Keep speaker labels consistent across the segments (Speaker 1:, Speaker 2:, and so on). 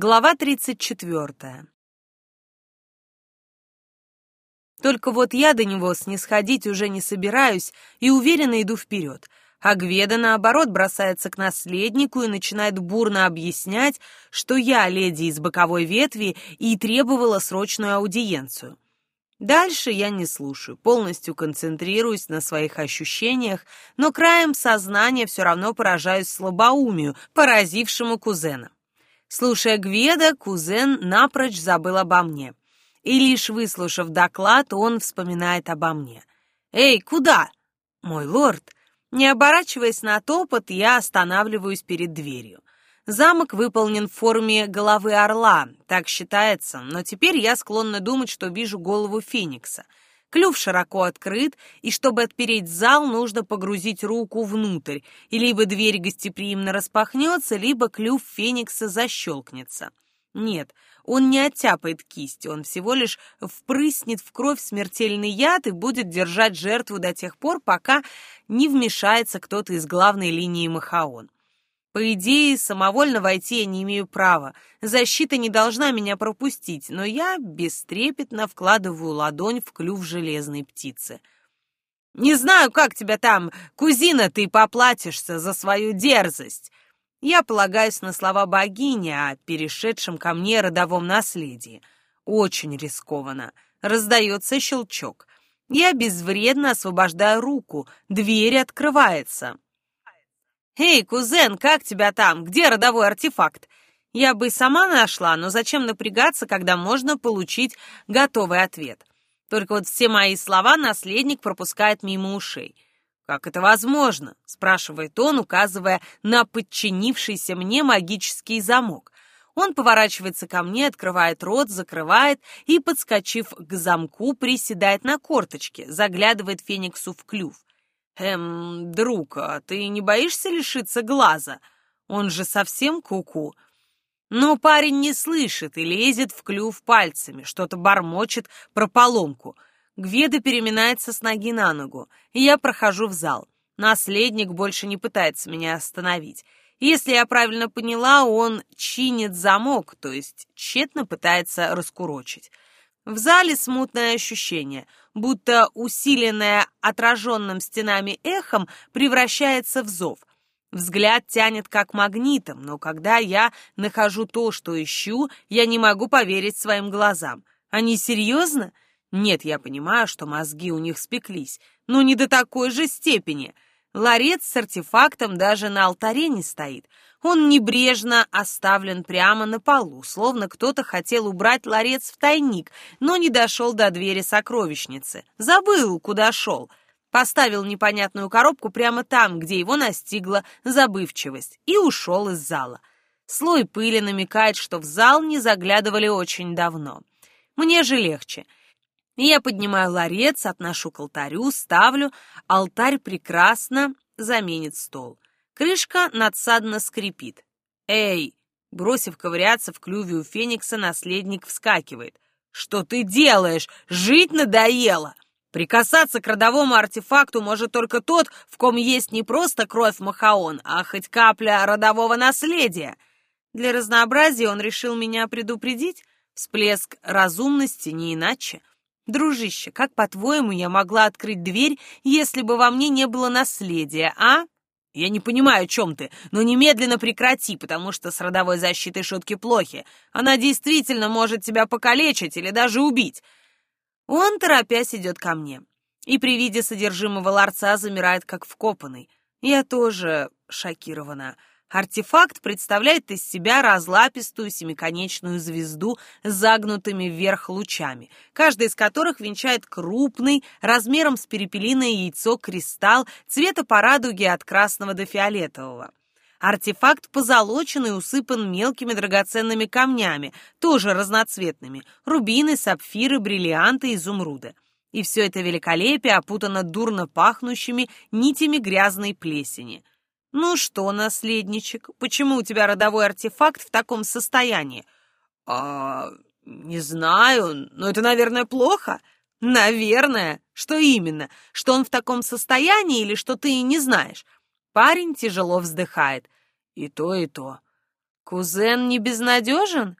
Speaker 1: Глава 34. Только вот я до него снисходить уже не собираюсь и уверенно иду вперед. А Гведа, наоборот, бросается к наследнику и начинает бурно объяснять, что я леди из боковой ветви и требовала срочную аудиенцию. Дальше я не слушаю, полностью концентрируюсь на своих ощущениях, но краем сознания все равно поражаюсь слабоумию, поразившему кузена. Слушая Гведа, кузен напрочь забыл обо мне. И лишь выслушав доклад, он вспоминает обо мне. «Эй, куда?» «Мой лорд!» Не оборачиваясь на топот, я останавливаюсь перед дверью. Замок выполнен в форме головы орла, так считается, но теперь я склонна думать, что вижу голову феникса — Клюв широко открыт, и чтобы отпереть зал, нужно погрузить руку внутрь, и либо дверь гостеприимно распахнется, либо клюв феникса защелкнется. Нет, он не оттяпает кисть, он всего лишь впрыснет в кровь смертельный яд и будет держать жертву до тех пор, пока не вмешается кто-то из главной линии Махаон. По идее, самовольно войти я не имею права. Защита не должна меня пропустить, но я бестрепетно вкладываю ладонь в клюв железной птицы. «Не знаю, как тебя там, кузина, ты поплатишься за свою дерзость!» Я полагаюсь на слова богини о перешедшем ко мне родовом наследии. Очень рискованно. Раздается щелчок. Я безвредно освобождаю руку. Дверь открывается. «Эй, кузен, как тебя там? Где родовой артефакт?» Я бы сама нашла, но зачем напрягаться, когда можно получить готовый ответ? Только вот все мои слова наследник пропускает мимо ушей. «Как это возможно?» — спрашивает он, указывая на подчинившийся мне магический замок. Он поворачивается ко мне, открывает рот, закрывает и, подскочив к замку, приседает на корточке, заглядывает Фениксу в клюв. «Эм, друг, а ты не боишься лишиться глаза? Он же совсем куку». -ку. Но парень не слышит и лезет в клюв пальцами, что-то бормочет про поломку. Гведа переминается с ноги на ногу, и я прохожу в зал. Наследник больше не пытается меня остановить. Если я правильно поняла, он чинит замок, то есть тщетно пытается раскурочить. В зале смутное ощущение, будто усиленное отраженным стенами эхом превращается в зов. Взгляд тянет как магнитом, но когда я нахожу то, что ищу, я не могу поверить своим глазам. Они серьезно? Нет, я понимаю, что мозги у них спеклись, но не до такой же степени. Ларец с артефактом даже на алтаре не стоит — он небрежно оставлен прямо на полу, словно кто-то хотел убрать ларец в тайник, но не дошел до двери сокровищницы. Забыл, куда шел. Поставил непонятную коробку прямо там, где его настигла забывчивость, и ушел из зала. Слой пыли намекает, что в зал не заглядывали очень давно. Мне же легче. Я поднимаю ларец, отношу к алтарю, ставлю. Алтарь прекрасно заменит стол. Крышка надсадно скрипит. «Эй!» Бросив ковыряться в клюве у Феникса, наследник вскакивает. «Что ты делаешь? Жить надоело!» Прикасаться к родовому артефакту может только тот, в ком есть не просто кровь Махаон, а хоть капля родового наследия. Для разнообразия он решил меня предупредить. Всплеск разумности не иначе. Дружище, как, по-твоему, я могла открыть дверь, если бы во мне не было наследия, а? Я не понимаю, о чем ты, но немедленно прекрати, потому что с родовой защитой шутки плохи. Она действительно может тебя покалечить или даже убить. Он, торопясь, идет ко мне. И при виде содержимого ларца замирает, как вкопанный. Я тоже шокирована. Артефакт представляет из себя разлапистую семиконечную звезду с загнутыми вверх лучами, каждый из которых венчает крупный, размером с перепелиное яйцо кристалл цвета по радуге от красного до фиолетового. Артефакт позолочен и усыпан мелкими драгоценными камнями, тоже разноцветными — рубины, сапфиры, бриллианты, изумруды. И все это великолепие опутано дурно пахнущими нитями грязной плесени — «Ну что, наследничек, почему у тебя родовой артефакт в таком состоянии?» «А, не знаю, но это, наверное, плохо». «Наверное. Что именно? Что он в таком состоянии или что ты не знаешь?» Парень тяжело вздыхает. «И то, и то». Кузен не безнадежен?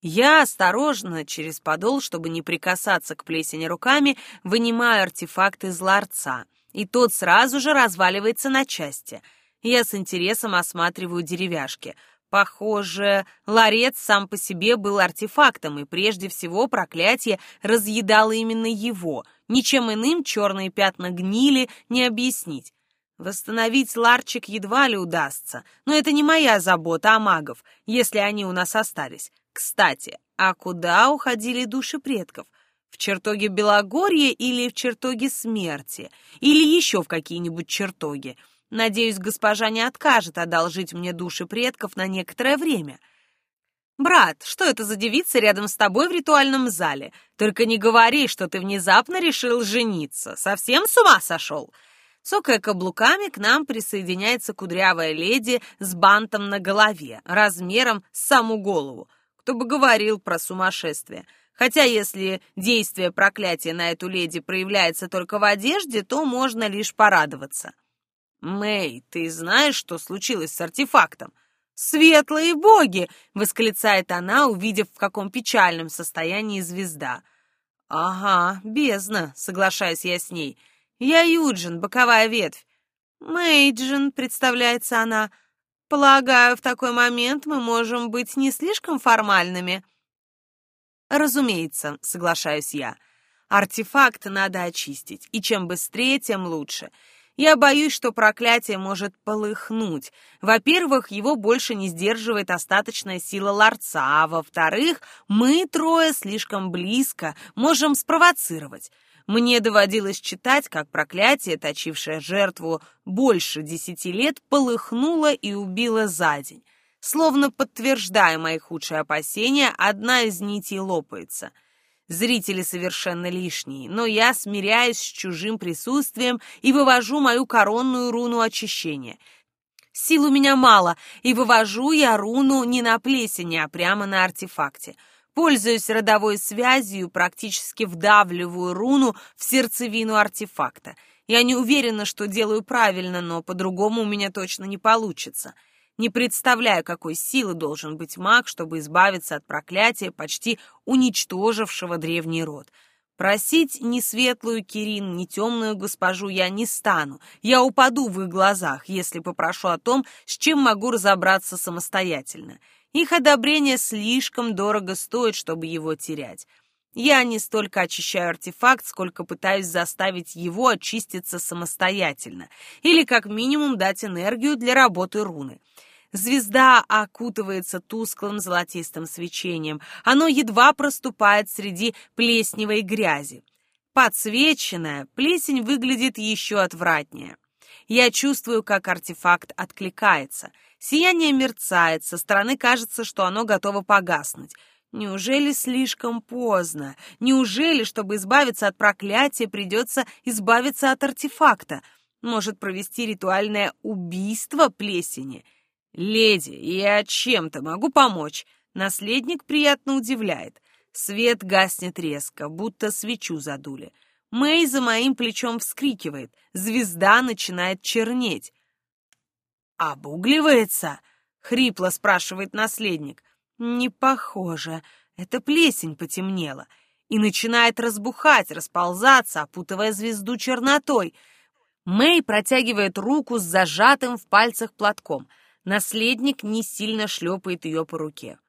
Speaker 1: Я осторожно, через подол, чтобы не прикасаться к плесени руками, вынимаю артефакт из ларца, и тот сразу же разваливается на части. Я с интересом осматриваю деревяшки. Похоже, ларец сам по себе был артефактом, и прежде всего проклятие разъедало именно его. Ничем иным черные пятна гнили не объяснить. Восстановить ларчик едва ли удастся, но это не моя забота, а магов, если они у нас остались. Кстати, а куда уходили души предков? В чертоге Белогорья или в чертоге смерти? Или еще в какие-нибудь чертоги? Надеюсь, госпожа не откажет одолжить мне души предков на некоторое время. «Брат, что это за девица рядом с тобой в ритуальном зале? Только не говори, что ты внезапно решил жениться. Совсем с ума сошел?» Цокая каблуками, к нам присоединяется кудрявая леди с бантом на голове, размером с саму голову. Кто бы говорил про сумасшествие. Хотя если действие проклятия на эту леди проявляется только в одежде, то можно лишь порадоваться. «Мэй, ты знаешь, что случилось с артефактом?» «Светлые боги!» — восклицает она, увидев, в каком печальном состоянии звезда. «Ага, бездна», — соглашаюсь я с ней. «Я Юджин, боковая ветвь». «Мэйджин», — представляется она, — Полагаю, в такой момент мы можем быть не слишком формальными. Разумеется, соглашаюсь я. Артефакт надо очистить, и чем быстрее, тем лучше. Я боюсь, что проклятие может полыхнуть. Во-первых, его больше не сдерживает остаточная сила ларца, а во-вторых, мы трое слишком близко можем спровоцировать. Мне доводилось читать, как проклятие, точившее жертву больше десяти лет, полыхнуло и убило за день. Словно подтверждая мои худшие опасения, одна из нитей лопается. Зрители совершенно лишние, но я смиряюсь с чужим присутствием и вывожу мою коронную руну очищения. Сил у меня мало, и вывожу я руну не на плесени, а прямо на артефакте — Пользуясь родовой связью, практически вдавливаю руну в сердцевину артефакта. Я не уверена, что делаю правильно, но по-другому у меня точно не получится. Не представляю, какой силы должен быть маг, чтобы избавиться от проклятия, почти уничтожившего древний род. Просить ни светлую Кирин, ни темную госпожу я не стану. Я упаду в их глазах, если попрошу о том, с чем могу разобраться самостоятельно. Их одобрение слишком дорого стоит, чтобы его терять. Я не столько очищаю артефакт, сколько пытаюсь заставить его очиститься самостоятельно, или как минимум дать энергию для работы руны. Звезда окутывается тусклым золотистым свечением. Оно едва проступает среди плесневой грязи. Подсвеченная, плесень выглядит еще отвратнее. Я чувствую, как артефакт откликается. Сияние мерцает, со стороны кажется, что оно готово погаснуть. Неужели слишком поздно? Неужели, чтобы избавиться от проклятия, придется избавиться от артефакта? Может, провести ритуальное убийство плесени? Леди, я чем-то могу помочь? Наследник приятно удивляет. Свет гаснет резко, будто свечу задули. Мэй за моим плечом вскрикивает. Звезда начинает чернеть. «Обугливается?» — хрипло спрашивает наследник. «Не похоже. Это плесень потемнела» и начинает разбухать, расползаться, опутывая звезду чернотой. Мэй протягивает руку с зажатым в пальцах платком. Наследник не сильно шлепает ее по руке.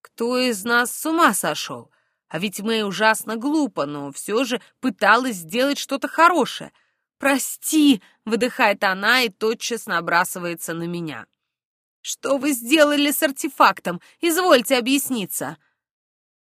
Speaker 1: «Кто из нас с ума сошел?» А ведь Мэй ужасно глупо, но все же пыталась сделать что-то хорошее. «Прости!» — выдыхает она и тотчас набрасывается на меня. «Что вы сделали с артефактом? Извольте объясниться!»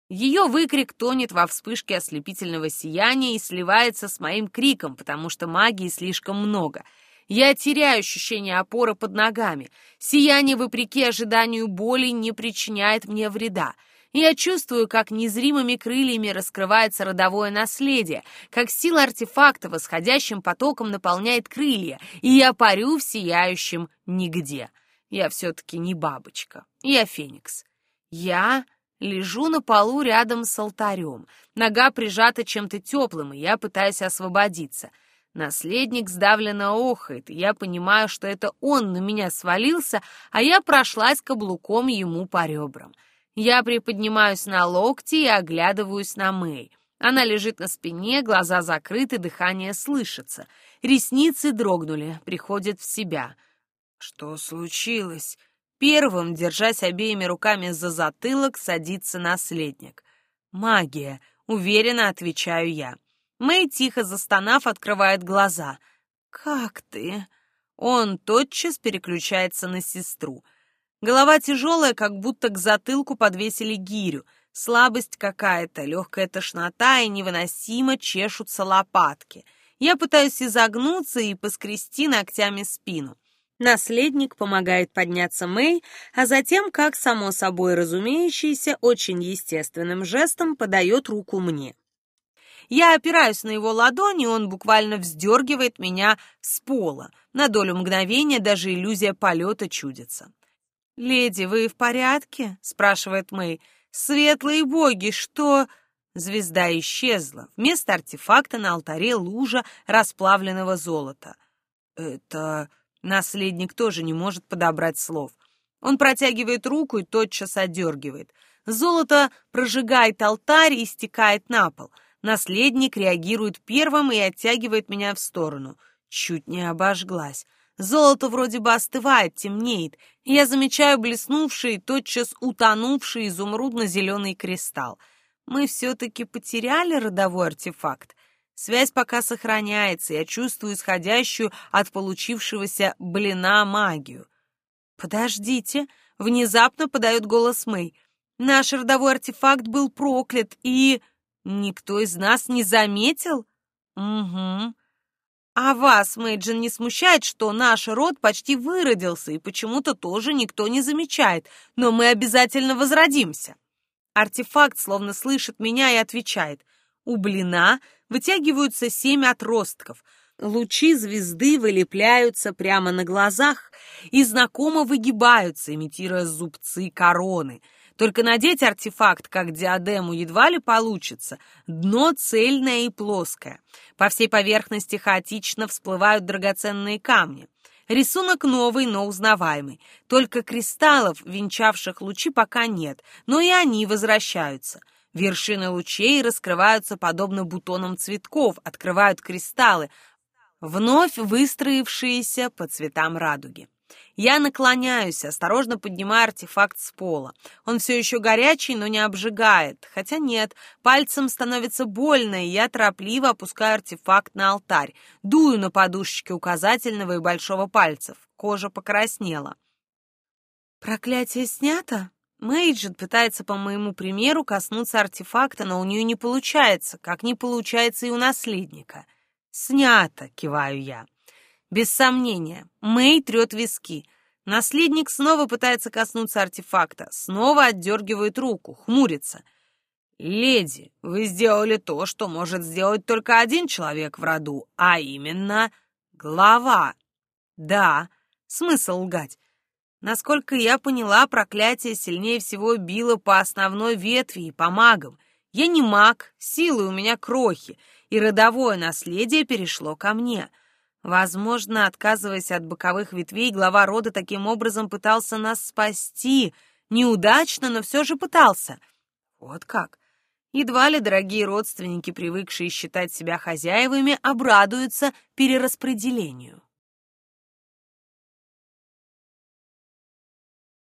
Speaker 1: Ее выкрик тонет во вспышке ослепительного сияния и сливается с моим криком, потому что магии слишком много. Я теряю ощущение опоры под ногами. Сияние, вопреки ожиданию боли, не причиняет мне вреда. Я чувствую, как незримыми крыльями раскрывается родовое наследие, как сила артефакта восходящим потоком наполняет крылья, и я парю в сияющем нигде. Я все-таки не бабочка, я феникс. Я лежу на полу рядом с алтарем. Нога прижата чем-то теплым, и я пытаюсь освободиться. Наследник сдавленно охает, и я понимаю, что это он на меня свалился, а я прошлась каблуком ему по ребрам. Я приподнимаюсь на локти и оглядываюсь на Мэй. Она лежит на спине, глаза закрыты, дыхание слышится. Ресницы дрогнули, приходит в себя. Что случилось? Первым, держась обеими руками за затылок, садится наследник. «Магия», — уверенно отвечаю я. Мэй, тихо застонав, открывает глаза. «Как ты?» Он тотчас переключается на сестру. Голова тяжелая, как будто к затылку подвесили гирю. Слабость какая-то, легкая тошнота и невыносимо чешутся лопатки. Я пытаюсь изогнуться и поскрести ногтями спину. Наследник помогает подняться Мэй, а затем, как само собой разумеющийся, очень естественным жестом подает руку мне. Я опираюсь на его ладони, он буквально вздергивает меня с пола. На долю мгновения даже иллюзия полета чудится. «Леди, вы в порядке?» — спрашивает Мэй. «Светлые боги, что...» Звезда исчезла. Вместо артефакта на алтаре лужа расплавленного золота. «Это...» Наследник тоже не может подобрать слов. Он протягивает руку и тотчас одергивает. Золото прожигает алтарь и стекает на пол — Наследник реагирует первым и оттягивает меня в сторону. Чуть не обожглась. Золото вроде бы остывает, темнеет. Я замечаю блеснувший, тотчас утонувший изумрудно-зеленый кристалл. Мы все-таки потеряли родовой артефакт. Связь пока сохраняется, я чувствую исходящую от получившегося блина магию. «Подождите!» — внезапно подает голос Мэй. «Наш родовой артефакт был проклят, и...» Никто из нас не заметил? Угу. А вас, Мэйджин, не смущает, что наш род почти выродился, и почему-то тоже никто не замечает, но мы обязательно возродимся. Артефакт словно слышит меня и отвечает. У блина вытягиваются семь отростков. Лучи звезды вылепляются прямо на глазах и знакомо выгибаются, имитируя зубцы короны — только надеть артефакт, как диадему, едва ли получится. Дно цельное и плоское. По всей поверхности хаотично всплывают драгоценные камни. Рисунок новый, но узнаваемый. Только кристаллов, венчавших лучи, пока нет, но и они возвращаются. Вершины лучей раскрываются подобно бутонам цветков, открывают кристаллы, вновь выстроившиеся по цветам радуги. Я наклоняюсь, осторожно поднимаю артефакт с пола. Он все еще горячий, но не обжигает. Хотя нет, пальцем становится больно, и я торопливо опускаю артефакт на алтарь. Дую на подушечки указательного и большого пальцев. Кожа покраснела. «Проклятие снято?» Мейджет пытается, по моему примеру, коснуться артефакта, но у нее не получается, как не получается и у наследника. «Снято!» — киваю я. Без сомнения, Мэй трет виски. Наследник снова пытается коснуться артефакта, снова отдергивает руку, хмурится. «Леди, вы сделали то, что может сделать только один человек в роду, а именно глава». «Да, смысл лгать. Насколько я поняла, проклятие сильнее всего било по основной ветви и по магам. Я не маг, силы у меня крохи, и родовое наследие перешло ко мне». Возможно, отказываясь от боковых ветвей, глава рода таким образом пытался нас спасти. Неудачно, но все же пытался. Вот как. Едва ли дорогие родственники, привыкшие считать себя хозяевами, обрадуются перераспределению.